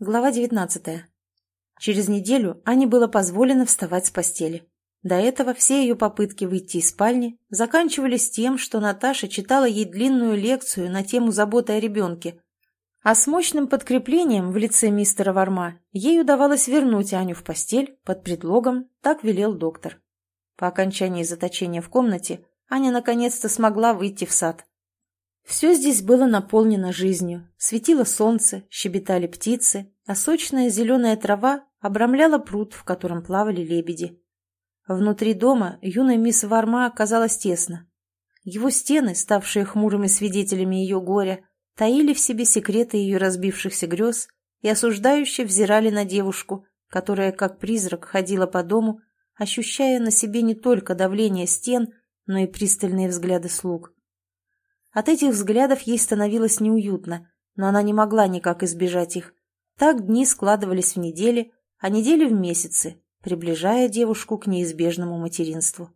Глава 19. Через неделю Ане было позволено вставать с постели. До этого все ее попытки выйти из спальни заканчивались тем, что Наташа читала ей длинную лекцию на тему заботы о ребенке. А с мощным подкреплением в лице мистера Варма ей удавалось вернуть Аню в постель под предлогом «так велел доктор». По окончании заточения в комнате Аня наконец-то смогла выйти в сад. Все здесь было наполнено жизнью. Светило солнце, щебетали птицы, а сочная зеленая трава обрамляла пруд, в котором плавали лебеди. Внутри дома юная мисс Варма оказалась тесно. Его стены, ставшие хмурыми свидетелями ее горя, таили в себе секреты ее разбившихся грез и осуждающе взирали на девушку, которая как призрак ходила по дому, ощущая на себе не только давление стен, но и пристальные взгляды слуг. От этих взглядов ей становилось неуютно, но она не могла никак избежать их. Так дни складывались в недели, а недели в месяцы, приближая девушку к неизбежному материнству.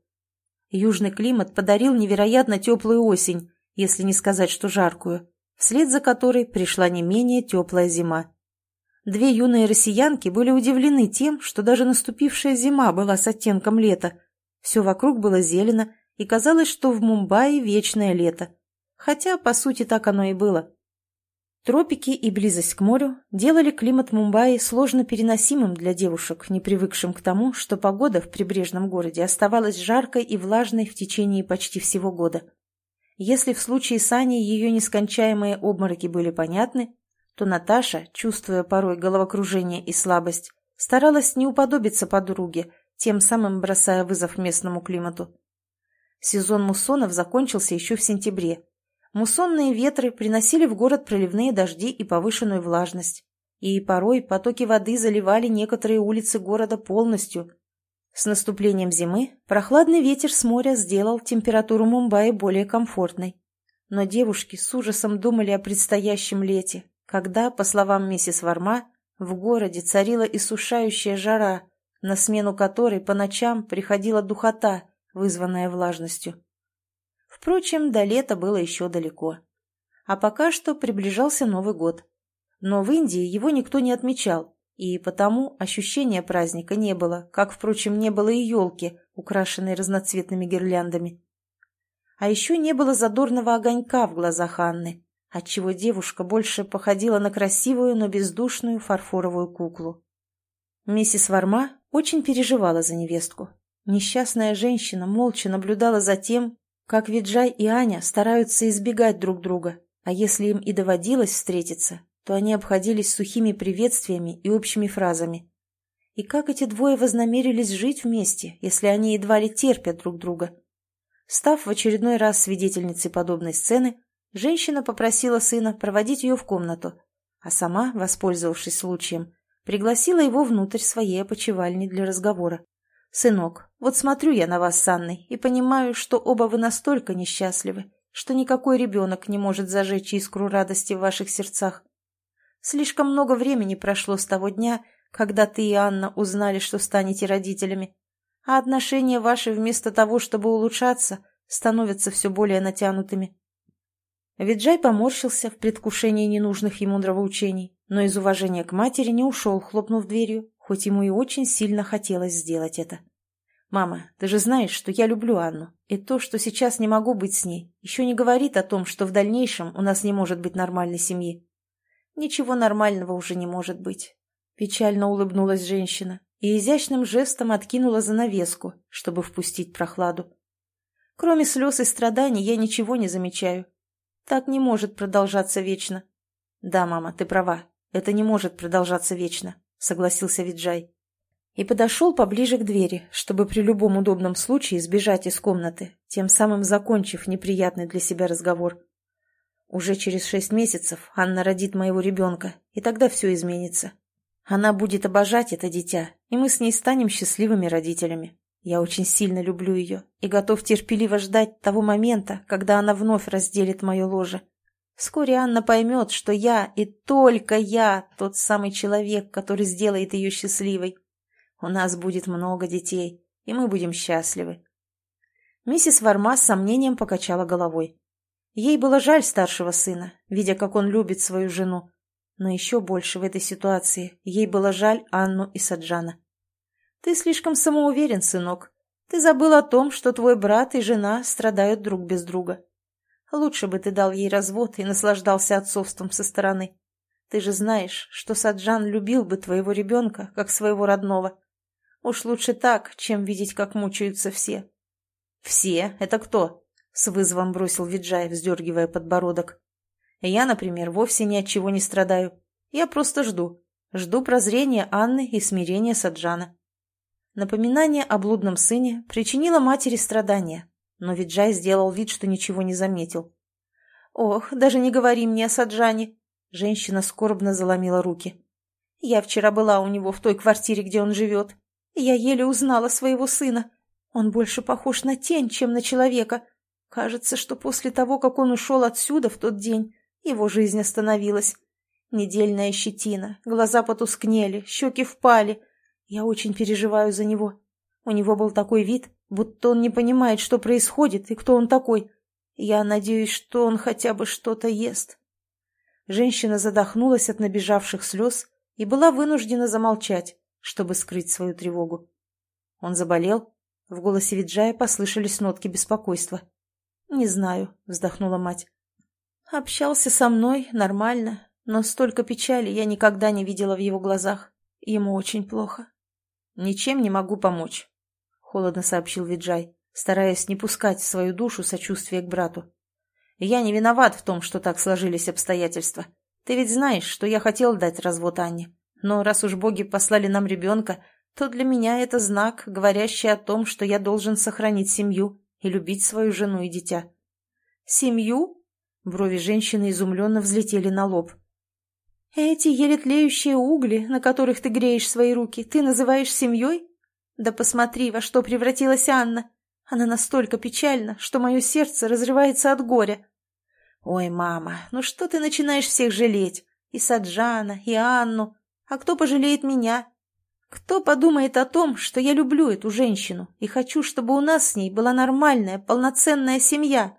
Южный климат подарил невероятно теплую осень, если не сказать, что жаркую, вслед за которой пришла не менее теплая зима. Две юные россиянки были удивлены тем, что даже наступившая зима была с оттенком лета. Все вокруг было зелено, и казалось, что в Мумбаи вечное лето хотя, по сути, так оно и было. Тропики и близость к морю делали климат Мумбаи сложно переносимым для девушек, не привыкшим к тому, что погода в прибрежном городе оставалась жаркой и влажной в течение почти всего года. Если в случае с Аней ее нескончаемые обмороки были понятны, то Наташа, чувствуя порой головокружение и слабость, старалась не уподобиться подруге, тем самым бросая вызов местному климату. Сезон муссонов закончился еще в сентябре, Муссонные ветры приносили в город проливные дожди и повышенную влажность. И порой потоки воды заливали некоторые улицы города полностью. С наступлением зимы прохладный ветер с моря сделал температуру Мумбаи более комфортной. Но девушки с ужасом думали о предстоящем лете, когда, по словам миссис Варма, в городе царила иссушающая жара, на смену которой по ночам приходила духота, вызванная влажностью. Впрочем, до лета было еще далеко. А пока что приближался Новый год. Но в Индии его никто не отмечал, и потому ощущения праздника не было, как, впрочем, не было и елки, украшенной разноцветными гирляндами. А еще не было задорного огонька в глазах Анны, отчего девушка больше походила на красивую, но бездушную фарфоровую куклу. Миссис Варма очень переживала за невестку. Несчастная женщина молча наблюдала за тем, как Виджай и Аня стараются избегать друг друга, а если им и доводилось встретиться, то они обходились сухими приветствиями и общими фразами. И как эти двое вознамерились жить вместе, если они едва ли терпят друг друга? Став в очередной раз свидетельницей подобной сцены, женщина попросила сына проводить ее в комнату, а сама, воспользовавшись случаем, пригласила его внутрь своей опочивальни для разговора. «Сынок, вот смотрю я на вас с Анной и понимаю, что оба вы настолько несчастливы, что никакой ребенок не может зажечь искру радости в ваших сердцах. Слишком много времени прошло с того дня, когда ты и Анна узнали, что станете родителями, а отношения ваши вместо того, чтобы улучшаться, становятся все более натянутыми». Виджай поморщился в предвкушении ненужных ему нравоучений, но из уважения к матери не ушел, хлопнув дверью, хоть ему и очень сильно хотелось сделать это. «Мама, ты же знаешь, что я люблю Анну, и то, что сейчас не могу быть с ней, еще не говорит о том, что в дальнейшем у нас не может быть нормальной семьи». «Ничего нормального уже не может быть», — печально улыбнулась женщина и изящным жестом откинула занавеску, чтобы впустить прохладу. «Кроме слез и страданий я ничего не замечаю. Так не может продолжаться вечно». «Да, мама, ты права, это не может продолжаться вечно согласился Виджай. И подошел поближе к двери, чтобы при любом удобном случае сбежать из комнаты, тем самым закончив неприятный для себя разговор. Уже через шесть месяцев Анна родит моего ребенка, и тогда все изменится. Она будет обожать это дитя, и мы с ней станем счастливыми родителями. Я очень сильно люблю ее и готов терпеливо ждать того момента, когда она вновь разделит мое ложе. Вскоре Анна поймет, что я и только я тот самый человек, который сделает ее счастливой. У нас будет много детей, и мы будем счастливы. Миссис Варма с сомнением покачала головой. Ей было жаль старшего сына, видя, как он любит свою жену. Но еще больше в этой ситуации ей было жаль Анну и Саджана. «Ты слишком самоуверен, сынок. Ты забыл о том, что твой брат и жена страдают друг без друга. Лучше бы ты дал ей развод и наслаждался отцовством со стороны. Ты же знаешь, что Саджан любил бы твоего ребенка, как своего родного. Уж лучше так, чем видеть, как мучаются все». «Все? Это кто?» — с вызовом бросил Виджай, вздергивая подбородок. «Я, например, вовсе ни от чего не страдаю. Я просто жду. Жду прозрения Анны и смирения Саджана». Напоминание о блудном сыне причинило матери страдания, но Виджай сделал вид, что ничего не заметил. «Ох, даже не говори мне о Саджане!» Женщина скорбно заломила руки. «Я вчера была у него в той квартире, где он живет. Я еле узнала своего сына. Он больше похож на тень, чем на человека. Кажется, что после того, как он ушел отсюда в тот день, его жизнь остановилась. Недельная щетина, глаза потускнели, щеки впали. Я очень переживаю за него. У него был такой вид, будто он не понимает, что происходит и кто он такой. Я надеюсь, что он хотя бы что-то ест. Женщина задохнулась от набежавших слез и была вынуждена замолчать, чтобы скрыть свою тревогу. Он заболел? В голосе Виджая послышались нотки беспокойства. «Не знаю», — вздохнула мать. «Общался со мной нормально, но столько печали я никогда не видела в его глазах. Ему очень плохо». «Ничем не могу помочь», — холодно сообщил Виджай, стараясь не пускать в свою душу сочувствие к брату. «Я не виноват в том, что так сложились обстоятельства. Ты ведь знаешь, что я хотел дать развод Анне. Но раз уж боги послали нам ребенка, то для меня это знак, говорящий о том, что я должен сохранить семью и любить свою жену и дитя. «Семью?» — брови женщины изумленно взлетели на лоб. «Эти еле тлеющие угли, на которых ты греешь свои руки, ты называешь семьей? Да посмотри, во что превратилась Анна. Она настолько печальна, что мое сердце разрывается от горя». «Ой, мама, ну что ты начинаешь всех жалеть? И Саджана, и Анну. А кто пожалеет меня? Кто подумает о том, что я люблю эту женщину и хочу, чтобы у нас с ней была нормальная, полноценная семья?»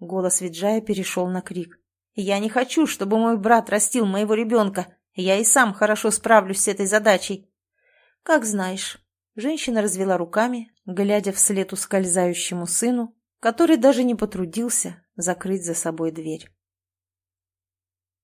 Голос Виджая перешел на крик. «Я не хочу, чтобы мой брат растил моего ребенка. Я и сам хорошо справлюсь с этой задачей». «Как знаешь». Женщина развела руками, глядя вслед ускользающему сыну, который даже не потрудился закрыть за собой дверь.